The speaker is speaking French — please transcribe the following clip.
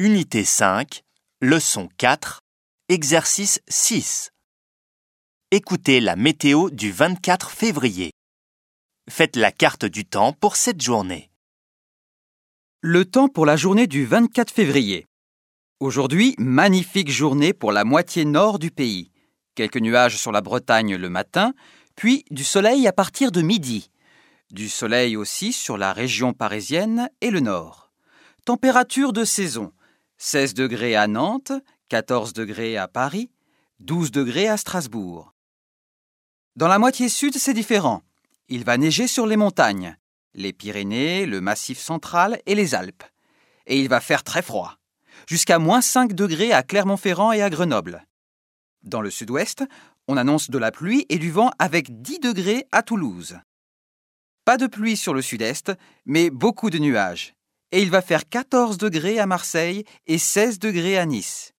Unité 5, leçon 4, exercice 6. Écoutez la météo du 24 février. Faites la carte du temps pour cette journée. Le temps pour la journée du 24 février. Aujourd'hui, magnifique journée pour la moitié nord du pays. Quelques nuages sur la Bretagne le matin, puis du soleil à partir de midi. Du soleil aussi sur la région parisienne et le nord. Température de saison 16 degrés à Nantes, 14 degrés à Paris, 12 degrés à Strasbourg. Dans la moitié sud, c'est différent. Il va neiger sur les montagnes, les Pyrénées, le Massif central et les Alpes. Et il va faire très froid, jusqu'à moins 5 degrés à Clermont-Ferrand et à Grenoble. Dans le sud-ouest, on annonce de la pluie et du vent avec 10 degrés à Toulouse. Pas de pluie sur le sud-est, mais beaucoup de nuages. Et il va faire 14 degrés à Marseille et 16 degrés à Nice.